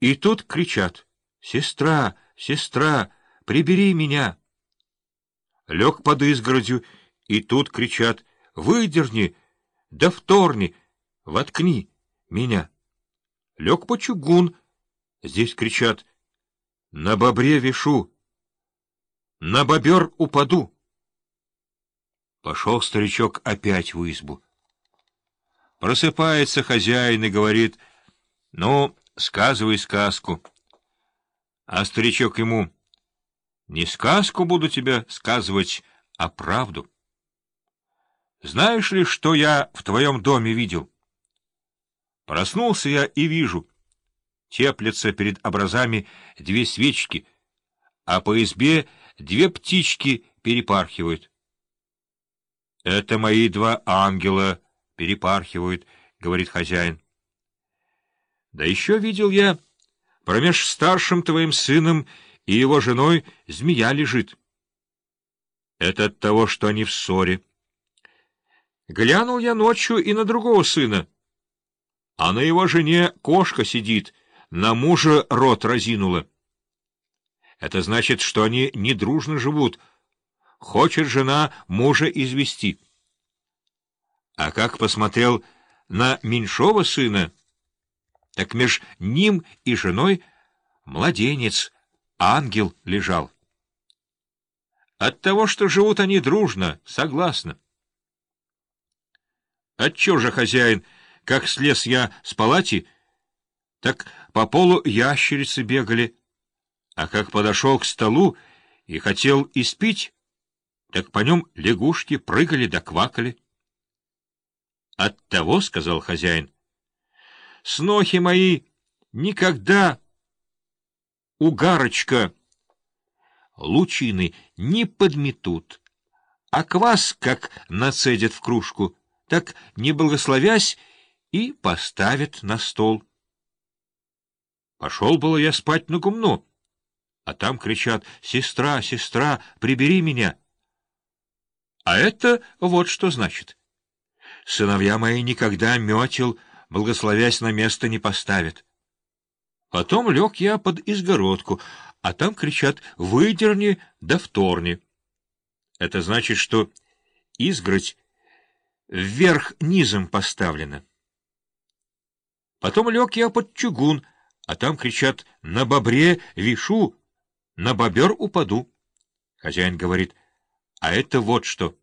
И тут кричат «Сестра, сестра, прибери меня!» Лег под изгородью, и тут кричат «Выдерни, да вторни, воткни меня!» Лег по чугун, здесь кричат «На бобре вешу, на бобер упаду!» Пошел старичок опять в избу. Просыпается хозяин и говорит, «Ну, сказывай сказку». А старичок ему, «Не сказку буду тебе сказывать, а правду». «Знаешь ли, что я в твоем доме видел?» Проснулся я и вижу. Теплятся перед образами две свечки, а по избе две птички перепархивают. «Это мои два ангела перепархивают», — говорит хозяин. «Да еще видел я, промеж старшим твоим сыном и его женой змея лежит. Это от того, что они в ссоре. Глянул я ночью и на другого сына, а на его жене кошка сидит, на мужа рот разинула. Это значит, что они недружно живут — Хочет жена мужа извести. А как посмотрел на меньшого сына, так меж ним и женой младенец, ангел лежал. От того, что живут они дружно, согласно. Отчего же, хозяин, как слез я с палати, так по полу ящерицы бегали, а как подошел к столу и хотел испить, так по нем лягушки прыгали да квакали. — Оттого, — сказал хозяин, — снохи мои никогда угарочка лучины не подметут, а квас, как нацедят в кружку, так, не благословясь, и поставят на стол. Пошел было я спать на гумно, а там кричат «Сестра, сестра, прибери меня!» А это вот что значит. Сыновья мои никогда метел, благословясь на место, не поставят. Потом лег я под изгородку, а там кричат «выдерни да вторни». Это значит, что изгородь вверх низом поставлена. Потом лег я под чугун, а там кричат «на бобре вишу, на бобер упаду». Хозяин говорит — а это вот что.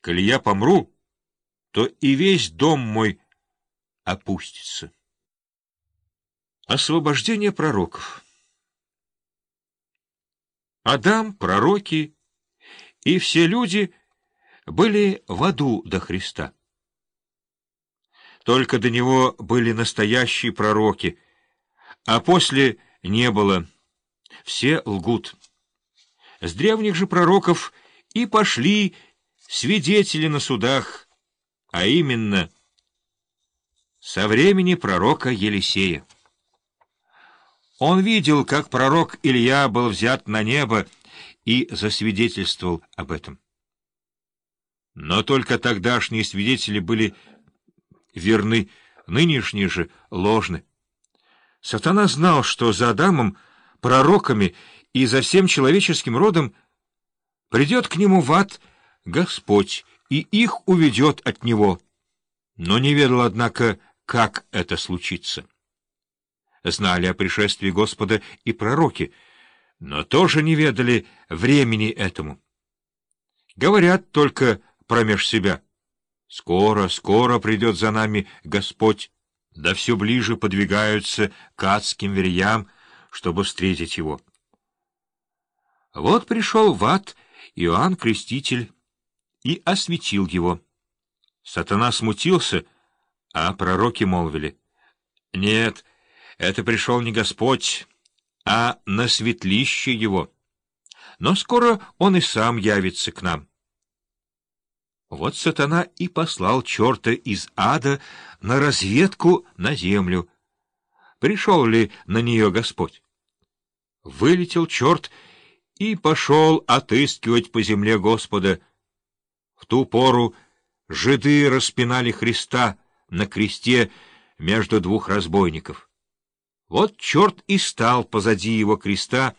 Коли я помру, то и весь дом мой опустится. Освобождение пророков Адам, пророки и все люди были в аду до Христа. Только до него были настоящие пророки, а после не было. Все лгут. С древних же пророков — и пошли свидетели на судах, а именно со времени пророка Елисея. Он видел, как пророк Илья был взят на небо и засвидетельствовал об этом. Но только тогдашние свидетели были верны, нынешние же ложны. Сатана знал, что за Адамом, пророками и за всем человеческим родом Придет к нему в ад Господь, и их уведет от него. Но не ведал, однако, как это случится. Знали о пришествии Господа и пророки, но тоже не ведали времени этому. Говорят только промеж себя. Скоро, скоро придет за нами Господь, да все ближе подвигаются к адским верьям, чтобы встретить его. Вот пришел в ад Иоанн Креститель и осветил его. Сатана смутился, а пророки молвили, «Нет, это пришел не Господь, а на светлище его. Но скоро он и сам явится к нам». Вот сатана и послал черта из ада на разведку на землю. Пришел ли на нее Господь? Вылетел черт и пошел отыскивать по земле Господа. В ту пору жиды распинали Христа на кресте между двух разбойников. Вот черт и стал позади его креста,